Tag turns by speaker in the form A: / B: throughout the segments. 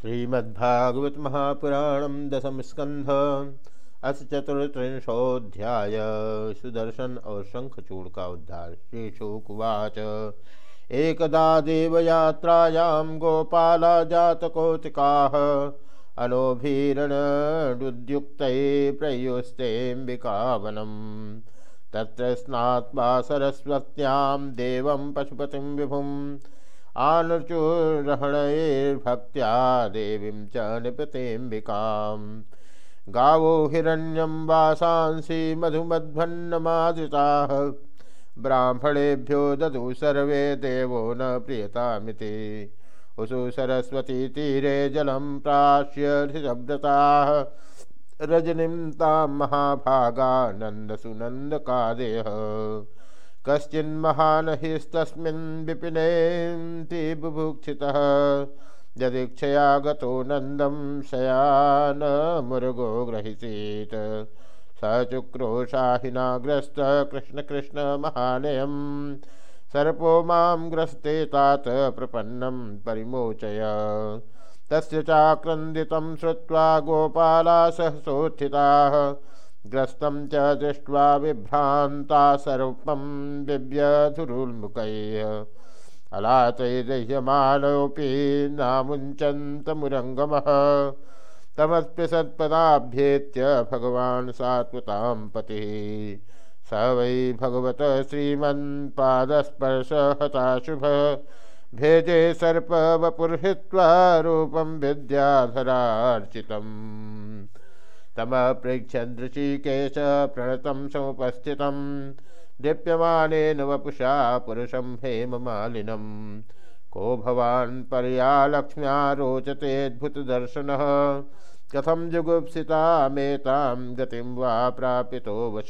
A: श्रीमद्भागवत महापुराण दशम स्कंध अस चतुर्त्रिंशोध्याय सुदर्शन और शंखचूड़ का उद्धार। श्री शुकुवाच एकदा देवयात्रायां गोपाला जातकोतिकाः अनोभीरणुद्युक्तये प्रयुस्तेऽम्बिकावनम्। तत्र स्नात्वा सरस्वत्यां देवं पशुपतिं विभुम्। आनचुर्हणैर्भक्त्या देवीं च निपतेऽम्बिकां गावो हिरण्यं वासांसि मधुमध्वन्नमादृताः। ब्राह्मणेभ्यो ददु सर्वे देवो न प्रियतामिति। उसु सरस्वती तीरे जलं प्राश्य हृतव्रताः रजनीं तां महाभागानन्दसुनन्दकादेह। कश्चिन्महान् हिस्तस्मिन् विपिनेन्ति बुभुक्षितः। यदीक्षया गतो नन्दं शयानमुर्गो ग्रहीसीत्। स चुक्रोशाहिनाग्रस्त कृष्णकृष्णमहानयं सर्पो माँ ग्रस्ते तात प्रपन्नं परिमोचय। तस्य चाक्रन्दितं श्रुत्वा गोपाला सहसोत्थिताः ग्रस्तं च दृष्ट्वा विभ्रान्ता सर्वं दिव्यधुरुन्मुखैः अलातैर्दह्यमानोऽपि नामुञ्चन्तमुरङ्गमः। तमस्पृशत्पदाभ्येत्य भगवान् सात्वतां पतिः। स वै भगवत श्रीमन्पादस्पर्शहताशुभ। भेजे सर्पवपुर्हित्वा रूपं विद्याधरार्चितम् तमपृच्छदृशिकेश प्रणतं समुपस्थितं दीप्यमानेन वपुषा पुरुषं हेममालिनं को भवान् पर्यालक्ष्म्या रोचतेऽद्भुतदर्शनः कथं जुगुप्सितामेतां गतिं वा प्रापितो वश।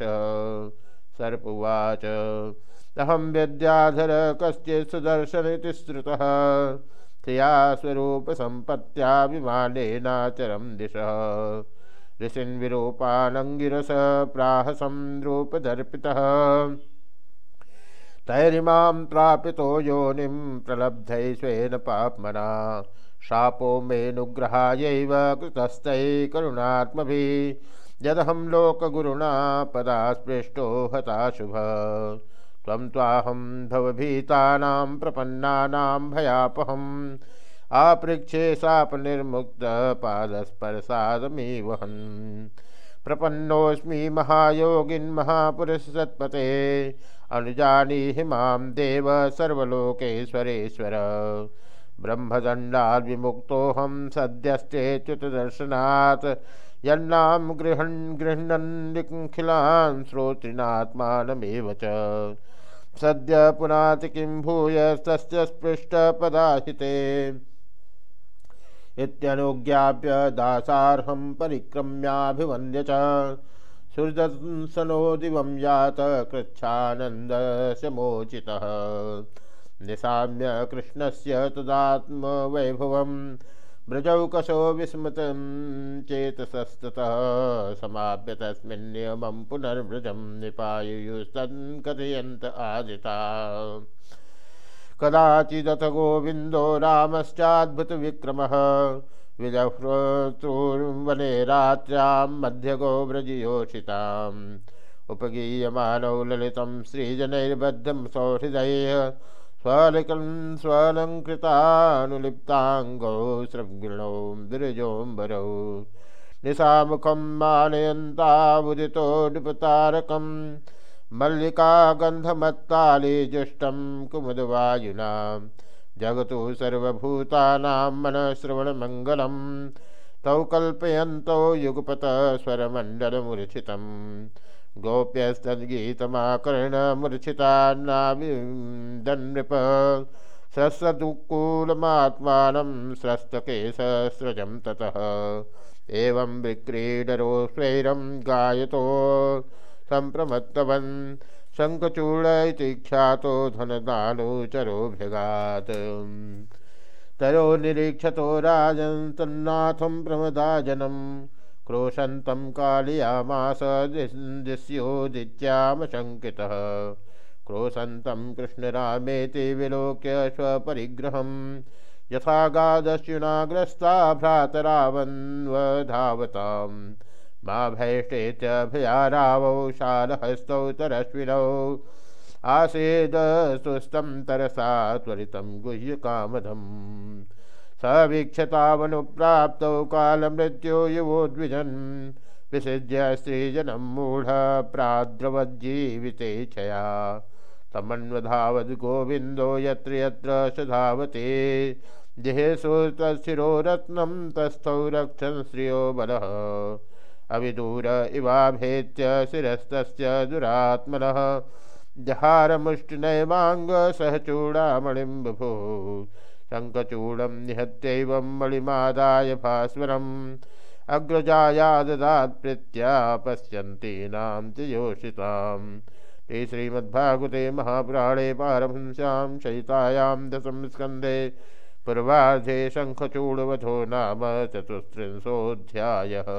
A: सर्पुवाच, अहं विद्याधर कश्चित् सुदर्शनिति श्रुतः त्रिया स्वरूपसम्पत्त्या विमानेनाचरं दिशः। ऋषिन् विरूपानङ्गिरस प्राहसं रूपदर्पितः तैरिमां प्रापितो योनिं प्रलब्धै स्वेन पाप्मना। शापो मेऽनुग्रहायैव कृतस्तै करुणात्मभिः। यदहं लोकगुरुणा पदा स्पृष्टो हताशुभ। त्वं त्वाहं भवभीतानां प्रपन्नानां भयापहम्। आपृक्षे सापनिर्मुक्तपादस्पर्शादमीवहन् प्रपन्नोऽस्मि महायोगिन्महापुरुषसत्पते अनुजानीहि माँ देव सर्वलोकेश्वरेश्वर। ब्रह्मदण्डाद्विमुक्तोऽहं सद्यश्चेच्युतदर्शनात् यन्नां गृहन् गृह्णन्निखिलान् श्रोतृणात्मानमेव च। सद्य पुनाति किं भूय तस्य स्पृष्टपदाहिते। इत्यनुज्ञाप्य दासार्हं परिक्रम्याभिवन्द्य च। सुहृदंसनो दिवं यात कृच्छानन्दशमोचितः निशाम्य कृष्णस्य तदात्मवैभवं व्रजौकशो विस्मृतं चेतसस्ततः। समाप्य तस्मिन् नियमं पुनर्व्रजं निपायुस्तन् कथयन्त आदिता। कदाचिदथ गोविन्दो रामश्चाद्भुतविक्रमः। विजह्रोतुर्वने रात्र्यां मध्यगो व्रजयोषिताम् उपगीयमानौ ललितं श्रीजनैर्बद्धं सौहृदयः स्वलिकं स्वलङ्कृतानुलिप्ताङ्गौ सृङ्गिणौ विरजोऽम्बरौ निशामुखं मानयन्तावुदितो मल्लिका गन्धमत्तालीजुष्टं कुमुदवायुना। जगतु सर्वभूतानां मनःश्रवणमङ्गलं। तौ कल्पयन्तौ युगपतस्वरमण्डलमूर्छितं गोप्यस्तद्गीतमाकर्णमूर्छितान्नाविदन्नृप स्रस्तदुकूलमात्मानं स्रस्तकेशस्रजं ततः। एवं विक्रीडरो स्वैरं गायतो। सम्प्रमत्तवन्। शङ्खचूड इति ख्यातो धनदानुचरोभ्यगात् तयो निरीक्षतो राजन् तन्नाथं प्रमदाजनं क्रोशन्तं कालयामास दिस्योदित्यामशङ्कितः। क्रोशन्तं कृष्णरामेति विलोक्य स्वपरिग्रहं यथा गादस्युनाग्रस्ता भ्रातरावन्वधावताम्। मा भयष्टेत्यभया रावौ शालहस्तौ तरश्विनौ आसेदसुस्तं तरसा त्वरितं गुह्यकामधम् सवीक्षतावनुप्राप्तौ कालमृत्यो युवोद्विजन्। विसृज्य स्त्रीजनं मूढ प्राद्रवज्जीवितेच्छया तमन्वधावद् गोविन्दो यत्र यत्र स धावते जिहेषु तस्थिरो रत्नं तस्थौ रक्षन् श्रियो बलः। अविदूर इवाभेत्य शिरस्तस्य दुरात्मनः। जहारमुष्टिनैवाङ्ग सह चूडामणिं बुभु शङ्खचूडं निहत्यैवं मणिमादाय भास्वरम्। अग्रजाया ददात् प्रीत्या पश्यन्तीनां च योषिताम् ते श्रीमद्भागवते महापुराणे पारमहंस्यां शयितायां दशम स्कन्धे पूर्वार्धे शङ्खचूडवधो नाम चतुस्त्रिंशोऽध्यायः।